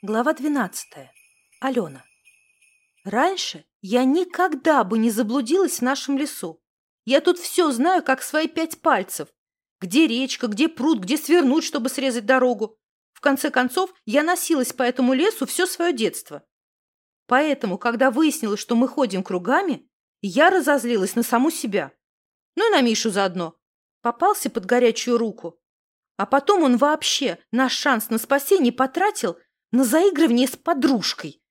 Глава 12. Алена. Раньше я никогда бы не заблудилась в нашем лесу. Я тут все знаю, как свои пять пальцев. Где речка, где пруд, где свернуть, чтобы срезать дорогу. В конце концов, я носилась по этому лесу все свое детство. Поэтому, когда выяснилось, что мы ходим кругами, я разозлилась на саму себя. Ну и на Мишу заодно. Попался под горячую руку. А потом он вообще наш шанс на спасение потратил – на заигрывание с подружкой.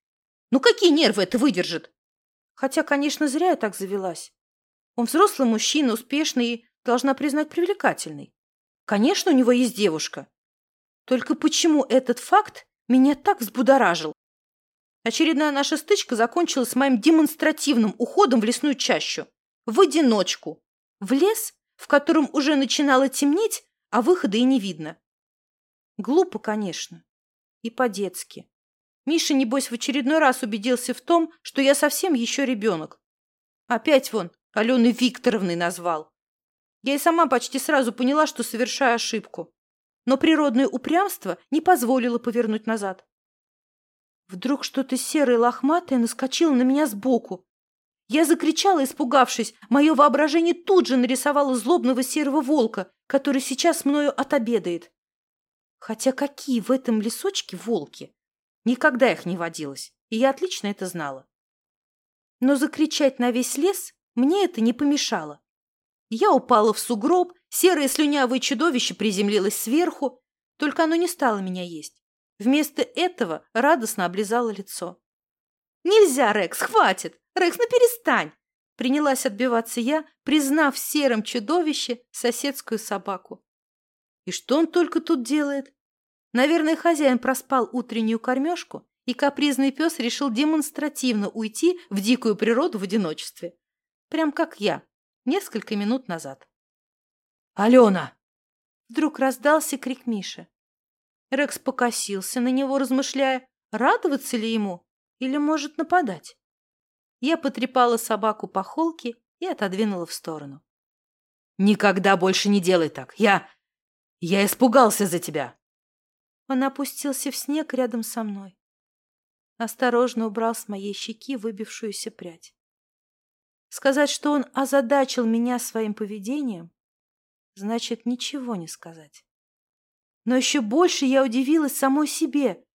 Ну какие нервы это выдержит? Хотя, конечно, зря я так завелась. Он взрослый мужчина, успешный и, должна признать, привлекательный. Конечно, у него есть девушка. Только почему этот факт меня так взбудоражил? Очередная наша стычка закончилась моим демонстративным уходом в лесную чащу. В одиночку. В лес, в котором уже начинало темнеть, а выхода и не видно. Глупо, конечно и по-детски. Миша, небось, в очередной раз убедился в том, что я совсем еще ребенок. Опять вон Алены Викторовны назвал. Я и сама почти сразу поняла, что совершаю ошибку. Но природное упрямство не позволило повернуть назад. Вдруг что-то серое лохматое наскочило на меня сбоку. Я закричала, испугавшись. Мое воображение тут же нарисовало злобного серого волка, который сейчас мною отобедает. Хотя какие в этом лесочке волки? Никогда их не водилось, и я отлично это знала. Но закричать на весь лес мне это не помешало. Я упала в сугроб, серое слюнявое чудовище приземлилось сверху, только оно не стало меня есть. Вместо этого радостно облизало лицо. «Нельзя, Рекс, хватит! Рекс, ну перестань!» Принялась отбиваться я, признав в сером чудовище соседскую собаку. И что он только тут делает? Наверное, хозяин проспал утреннюю кормежку, и капризный пес решил демонстративно уйти в дикую природу в одиночестве. Прям как я, несколько минут назад. «Алена!» Вдруг раздался крик Миши. Рекс покосился на него, размышляя, радоваться ли ему или, может, нападать. Я потрепала собаку по холке и отодвинула в сторону. «Никогда больше не делай так! Я... Я испугался за тебя. Он опустился в снег рядом со мной. Осторожно убрал с моей щеки выбившуюся прядь. Сказать, что он озадачил меня своим поведением, значит ничего не сказать. Но еще больше я удивилась самой себе,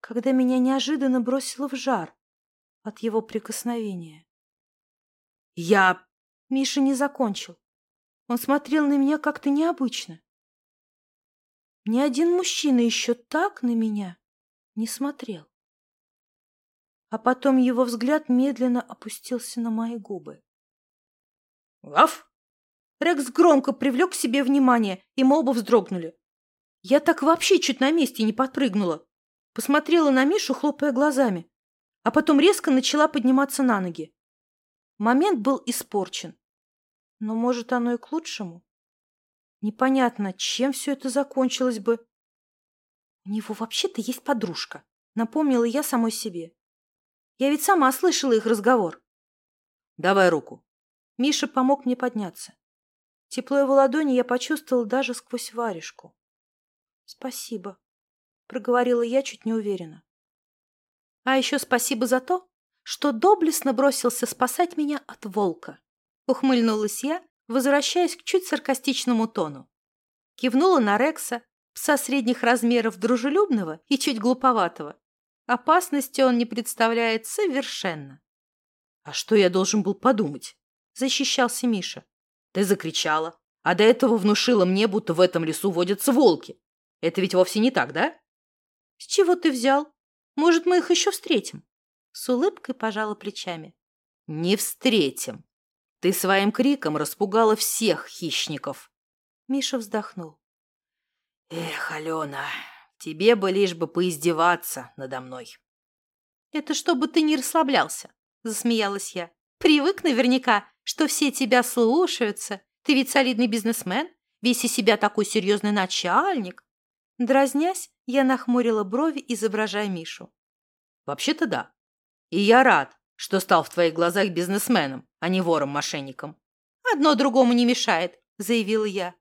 когда меня неожиданно бросило в жар от его прикосновения. Я... Миша не закончил. Он смотрел на меня как-то необычно. Ни один мужчина еще так на меня не смотрел. А потом его взгляд медленно опустился на мои губы. «Лав!» Рекс громко привлек к себе внимание, и мы оба вздрогнули. Я так вообще чуть на месте не подпрыгнула. Посмотрела на Мишу, хлопая глазами, а потом резко начала подниматься на ноги. Момент был испорчен. Но, может, оно и к лучшему. Непонятно, чем все это закончилось бы. У него вообще-то есть подружка, напомнила я самой себе. Я ведь сама слышала их разговор. Давай руку. Миша помог мне подняться. Тепло его ладони я почувствовала даже сквозь варежку. Спасибо, проговорила я чуть неуверенно. А еще спасибо за то, что доблестно бросился спасать меня от волка. Ухмыльнулась я, возвращаясь к чуть саркастичному тону. Кивнула на Рекса, пса средних размеров дружелюбного и чуть глуповатого. Опасности он не представляет совершенно. «А что я должен был подумать?» – защищался Миша. «Ты закричала, а до этого внушила мне, будто в этом лесу водятся волки. Это ведь вовсе не так, да?» «С чего ты взял? Может, мы их еще встретим?» С улыбкой пожала плечами. «Не встретим», ты своим криком распугала всех хищников. Миша вздохнул. Эх, Алена, тебе бы лишь бы поиздеваться надо мной. Это чтобы ты не расслаблялся, засмеялась я. Привык наверняка, что все тебя слушаются. Ты ведь солидный бизнесмен, весь из себя такой серьезный начальник. Дразнясь, я нахмурила брови, изображая Мишу. Вообще-то да. И я рад, что стал в твоих глазах бизнесменом, а не вором-мошенником. «Одно другому не мешает», — заявила я.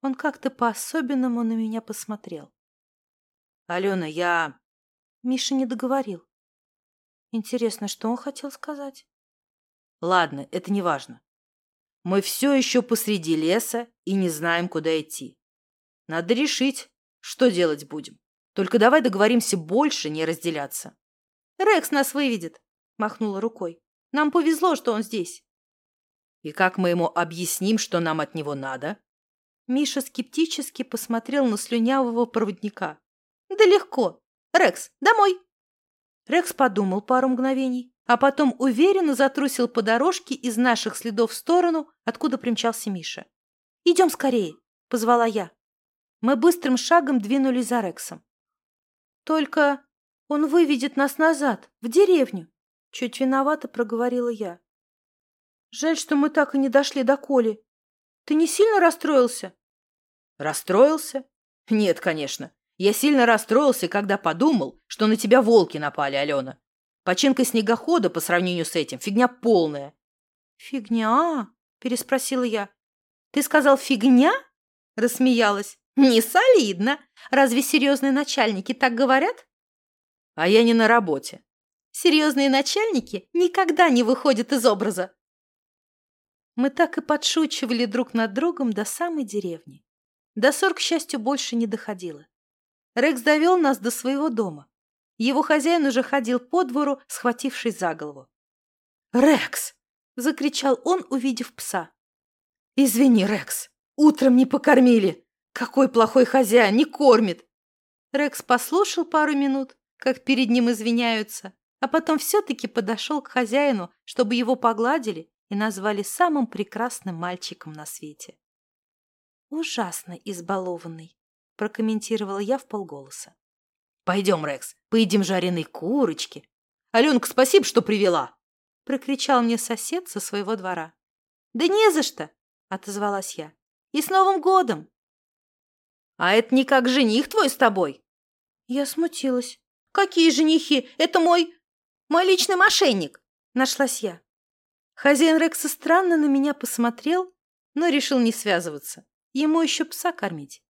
Он как-то по-особенному на меня посмотрел. «Алена, я... Миша не договорил. Интересно, что он хотел сказать? Ладно, это не важно. Мы все еще посреди леса и не знаем, куда идти. Надо решить, что делать будем. Только давай договоримся больше не разделяться. Рекс нас выведет, махнула рукой. Нам повезло, что он здесь. И как мы ему объясним, что нам от него надо? Миша скептически посмотрел на слюнявого проводника. Да легко. Рекс, домой. Рекс подумал пару мгновений, а потом уверенно затрусил по дорожке из наших следов в сторону, откуда примчался Миша. «Идем скорее!» — позвала я. Мы быстрым шагом двинулись за Рексом. «Только он выведет нас назад, в деревню!» — чуть виновато проговорила я. «Жаль, что мы так и не дошли до Коли. Ты не сильно расстроился?» «Расстроился? Нет, конечно. Я сильно расстроился, когда подумал, что на тебя волки напали, Алена. Починка снегохода по сравнению с этим – фигня полная. «Фигня?» – переспросила я. «Ты сказал «фигня»?» – рассмеялась. «Не солидно. Разве серьезные начальники так говорят?» «А я не на работе». «Серьезные начальники никогда не выходят из образа». Мы так и подшучивали друг над другом до самой деревни. До ссор, к счастью, больше не доходило. Рекс довел нас до своего дома. Его хозяин уже ходил по двору, схватившись за голову. «Рекс!» — закричал он, увидев пса. «Извини, Рекс, утром не покормили. Какой плохой хозяин, не кормит!» Рекс послушал пару минут, как перед ним извиняются, а потом все-таки подошел к хозяину, чтобы его погладили и назвали самым прекрасным мальчиком на свете. «Ужасно избалованный», — прокомментировала я в полголоса. Пойдем, Рекс, поедим жареной курочки. Аленка, спасибо, что привела!» — прокричал мне сосед со своего двора. «Да не за что!» — отозвалась я. «И с Новым годом!» «А это не как жених твой с тобой?» Я смутилась. «Какие женихи? Это мой... мой личный мошенник!» — нашлась я. Хозяин Рекса странно на меня посмотрел, но решил не связываться. Ему еще пса кормить.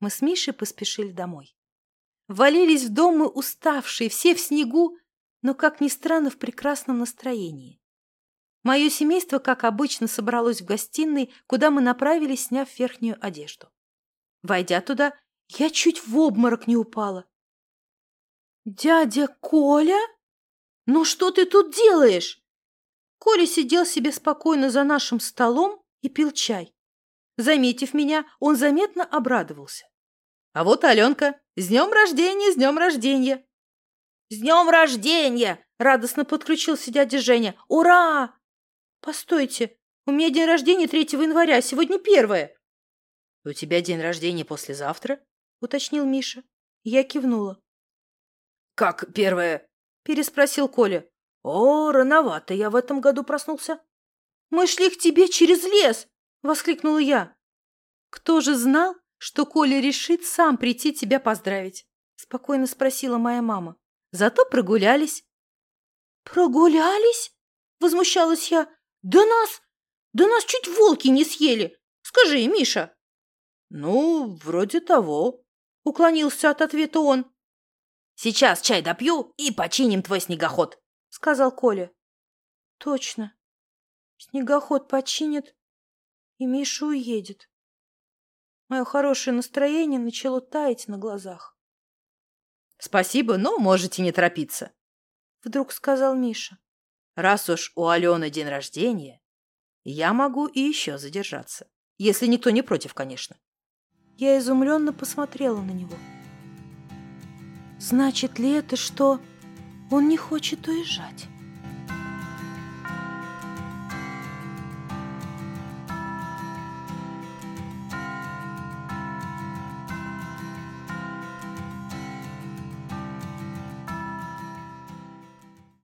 Мы с Мишей поспешили домой. Валились в дом мы уставшие, все в снегу, но, как ни странно, в прекрасном настроении. Мое семейство, как обычно, собралось в гостиной, куда мы направились, сняв верхнюю одежду. Войдя туда, я чуть в обморок не упала. «Дядя Коля? Ну что ты тут делаешь?» Коля сидел себе спокойно за нашим столом и пил чай. Заметив меня, он заметно обрадовался. А вот Аленка. С днем рождения, с днем рождения. С днем рождения! Радостно подключился дядя Женя. Ура! Постойте, у меня день рождения 3 января, сегодня первое. У тебя день рождения послезавтра? Уточнил Миша. Я кивнула. Как первое? Переспросил Коля. О, рановато я в этом году проснулся. Мы шли к тебе через лес! Воскликнула я. Кто же знал, что Коля решит сам прийти тебя поздравить? Спокойно спросила моя мама. Зато прогулялись. Прогулялись? Возмущалась я. Да нас, да нас чуть волки не съели. Скажи, Миша. Ну, вроде того. Уклонился от ответа он. Сейчас чай допью и починим твой снегоход, сказал Коля. Точно. Снегоход починит, и Миша уедет. Мое хорошее настроение начало таять на глазах. «Спасибо, но можете не торопиться», — вдруг сказал Миша. «Раз уж у Алены день рождения, я могу и еще задержаться, если никто не против, конечно». Я изумленно посмотрела на него. «Значит ли это, что он не хочет уезжать?»